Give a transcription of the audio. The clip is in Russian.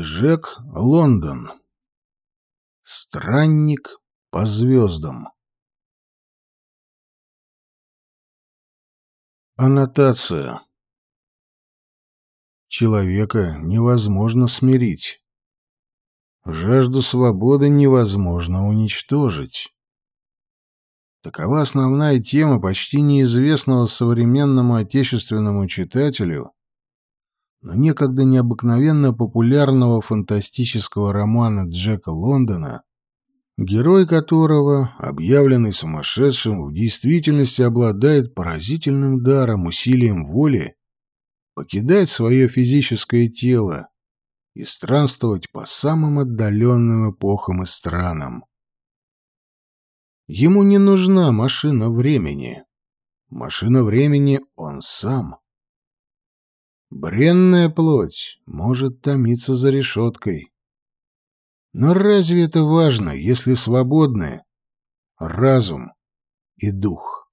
Джек Лондон. Странник по звездам. Аннотация. Человека невозможно смирить. Жажду свободы невозможно уничтожить. Такова основная тема почти неизвестного современному отечественному читателю но некогда необыкновенно популярного фантастического романа Джека Лондона, герой которого, объявленный сумасшедшим, в действительности обладает поразительным даром, усилием воли, покидать свое физическое тело и странствовать по самым отдаленным эпохам и странам. Ему не нужна машина времени. Машина времени он сам. Бренная плоть может томиться за решеткой. Но разве это важно, если свободны разум и дух?